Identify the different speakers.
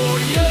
Speaker 1: Furia!